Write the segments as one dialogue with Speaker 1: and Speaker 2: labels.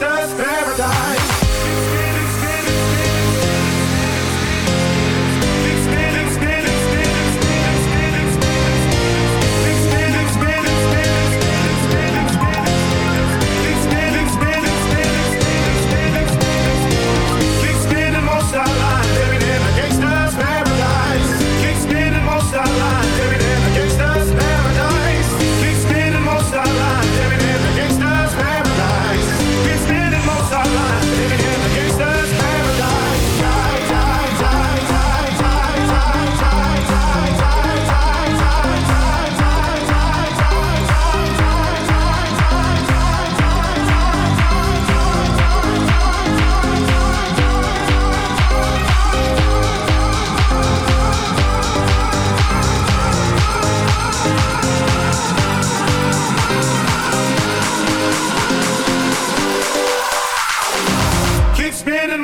Speaker 1: suspect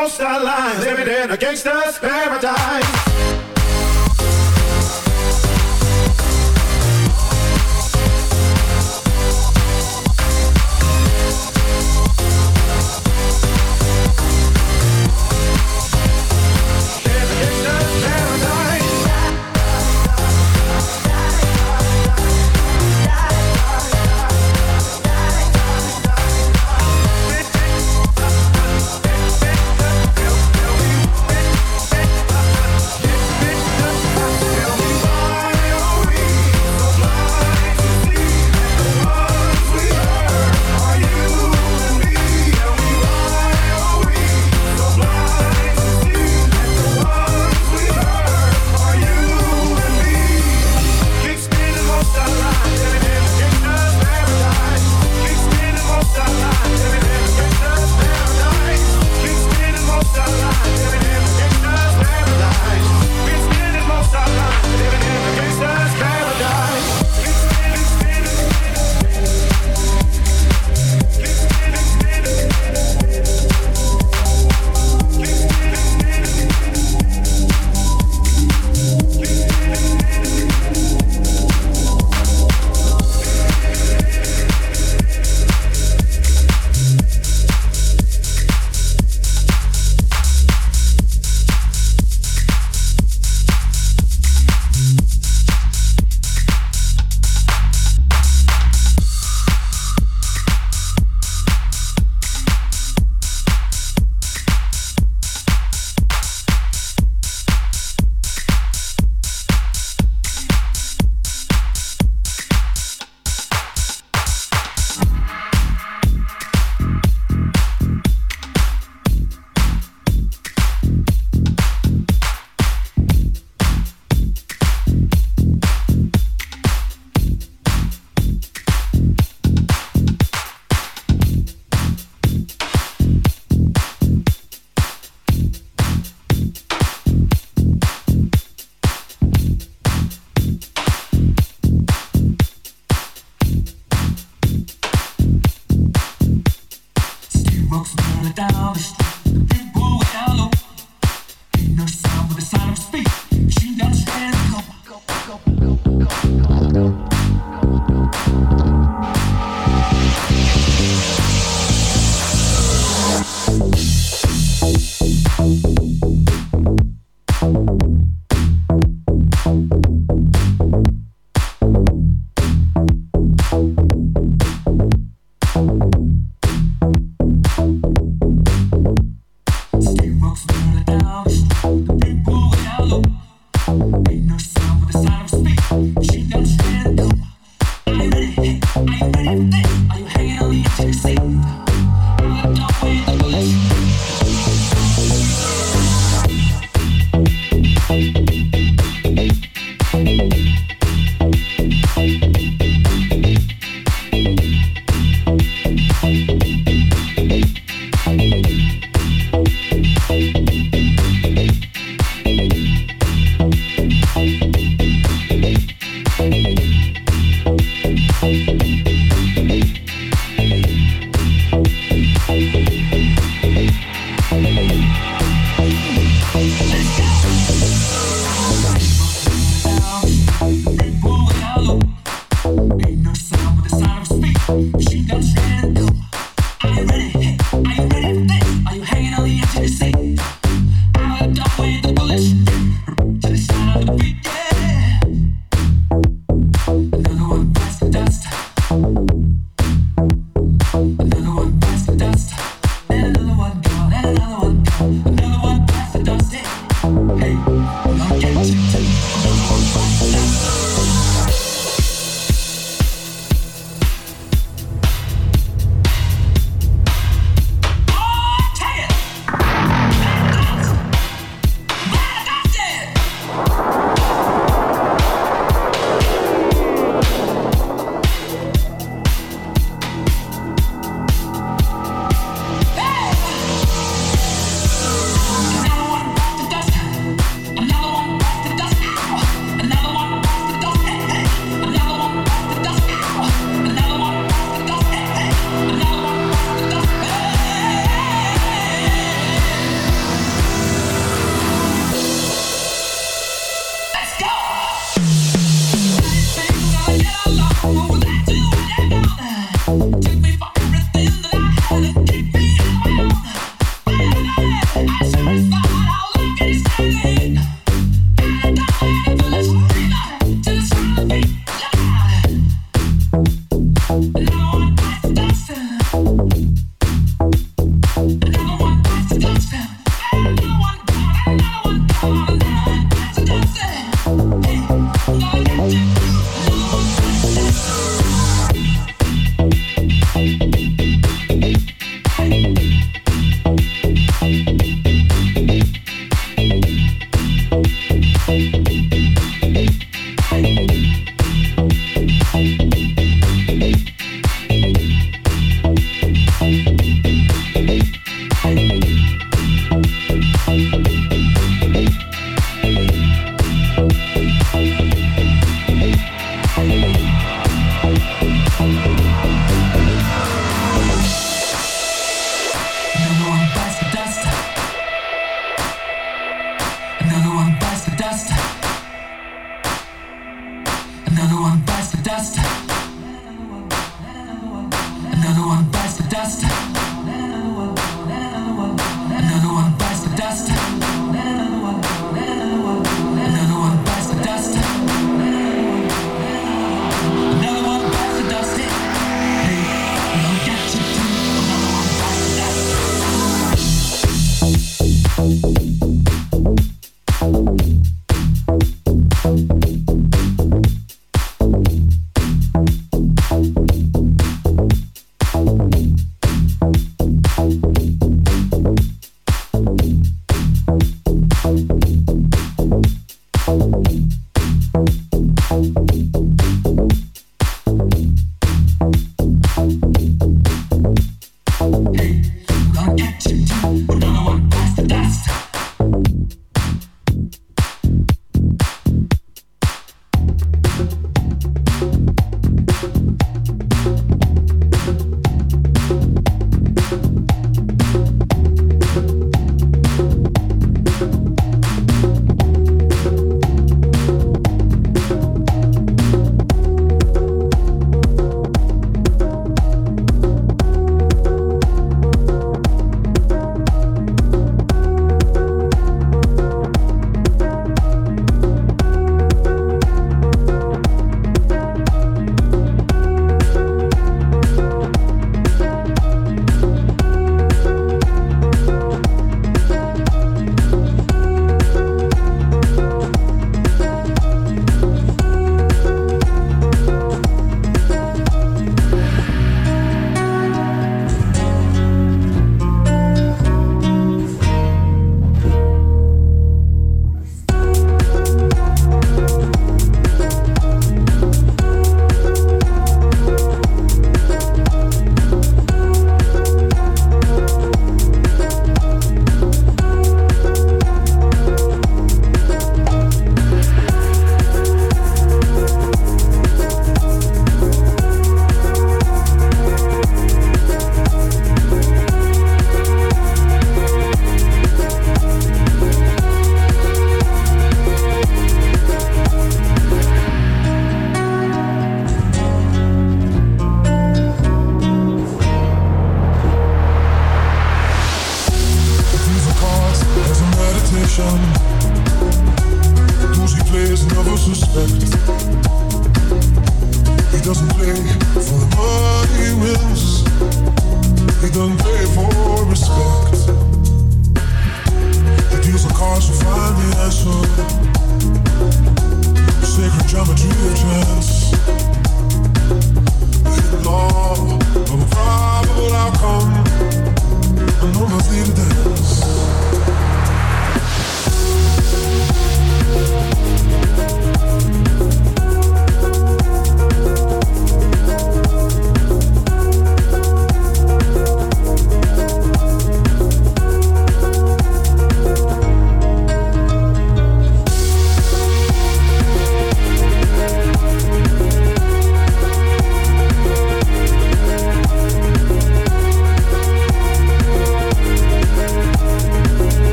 Speaker 1: Coastal lines, living in
Speaker 2: a gangster's paradise.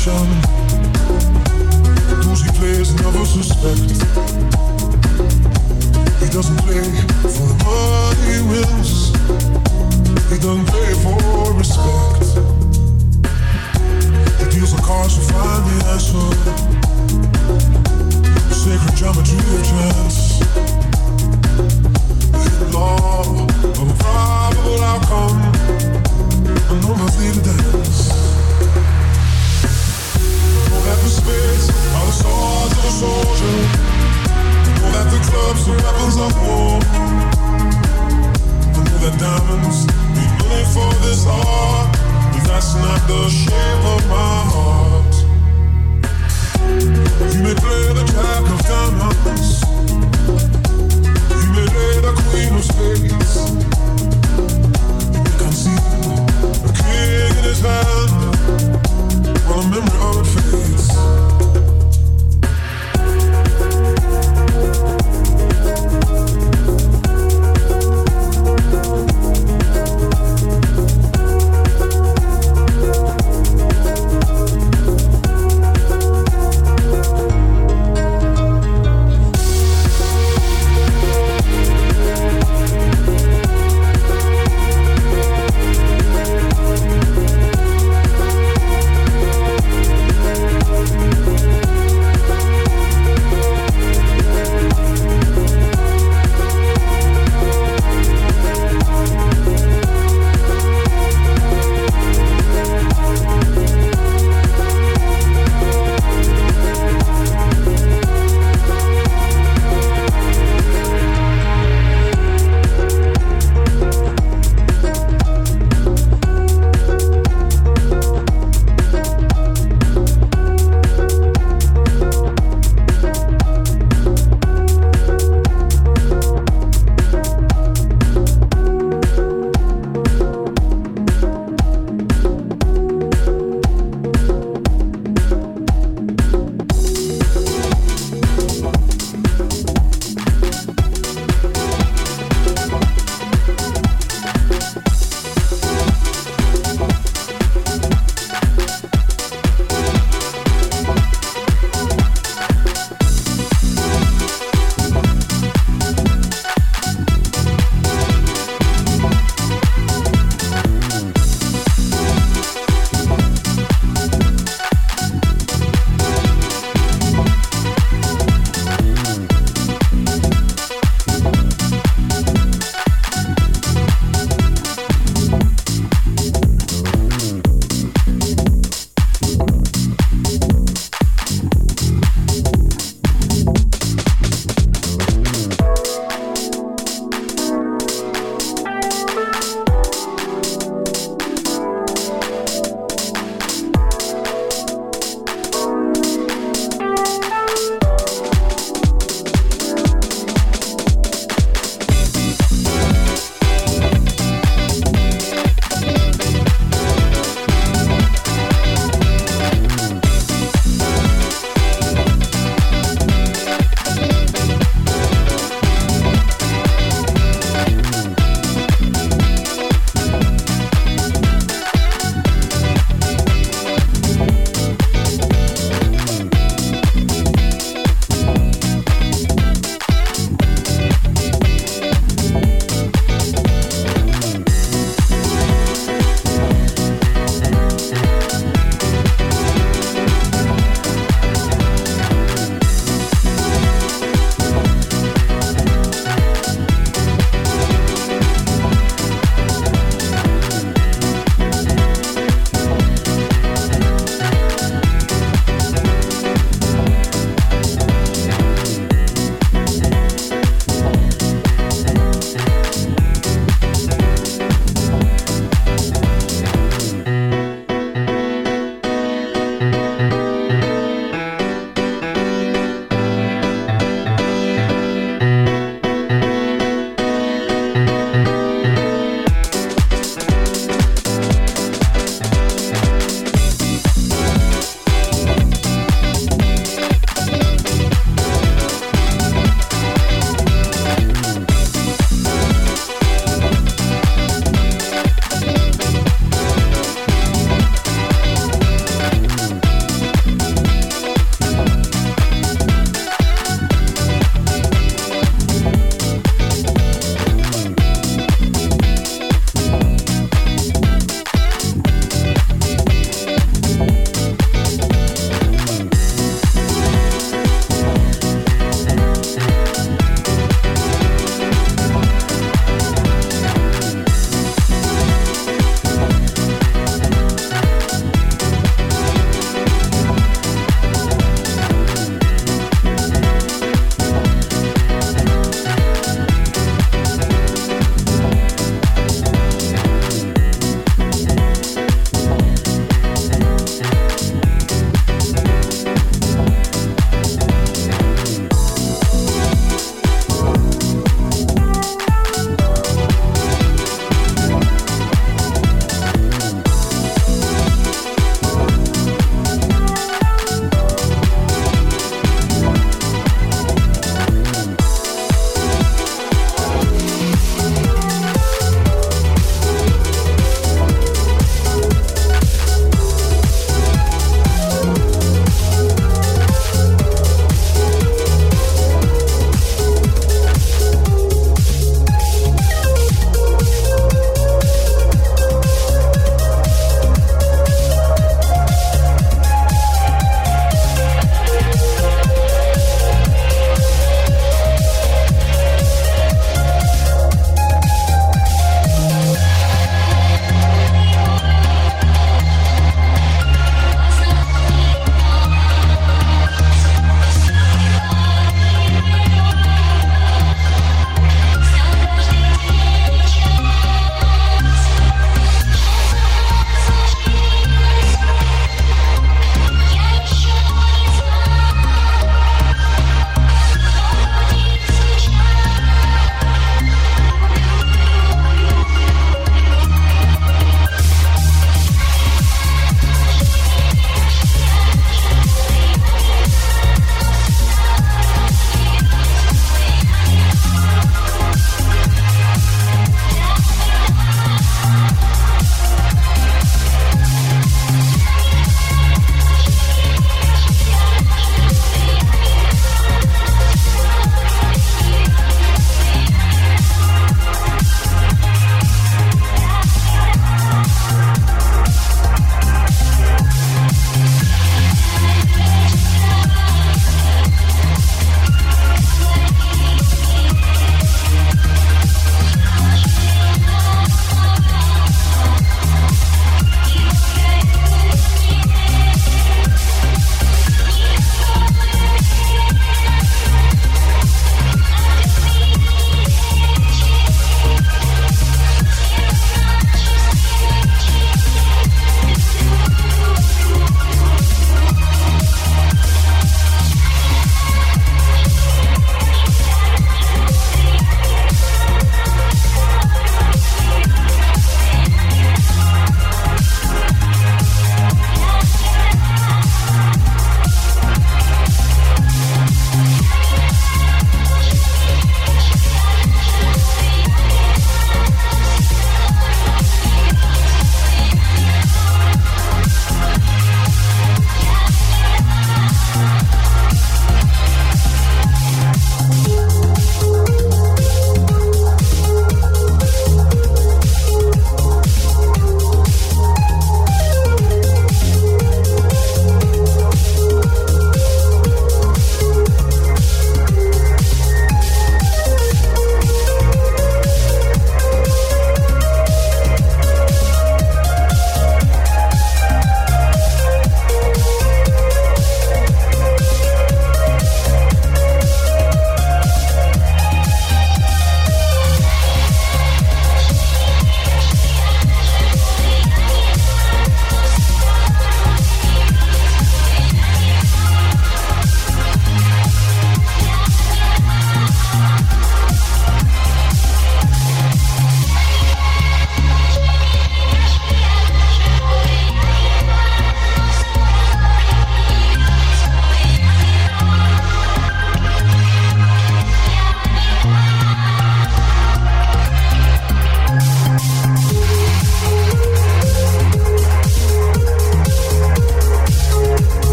Speaker 2: ocean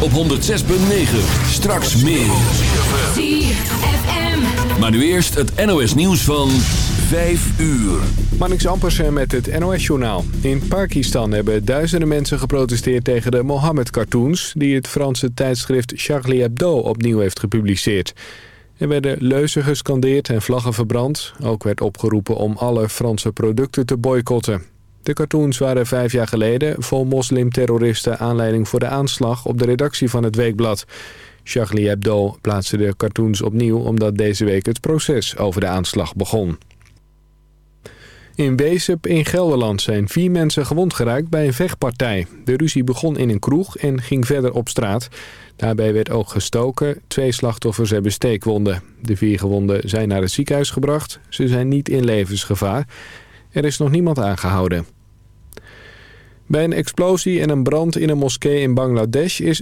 Speaker 2: op 106.9. Straks meer. Maar nu eerst het NOS nieuws van 5 uur.
Speaker 3: Marnix Ampersen met het NOS-journaal. In Pakistan hebben duizenden mensen geprotesteerd tegen de Mohammed-cartoons... die het Franse tijdschrift Charlie Hebdo opnieuw heeft gepubliceerd. Er werden leuzen gescandeerd en vlaggen verbrand. Ook werd opgeroepen om alle Franse producten te boycotten. De cartoons waren vijf jaar geleden vol moslimterroristen aanleiding voor de aanslag op de redactie van het weekblad. Charlie Hebdo plaatste de cartoons opnieuw omdat deze week het proces over de aanslag begon. In Weesup in Gelderland zijn vier mensen gewond geraakt bij een vechtpartij. De ruzie begon in een kroeg en ging verder op straat. Daarbij werd ook gestoken. Twee slachtoffers hebben steekwonden. De vier gewonden zijn naar het ziekenhuis gebracht. Ze zijn niet in levensgevaar. Er is nog niemand aangehouden. Bij een explosie en een brand in een moskee in Bangladesh is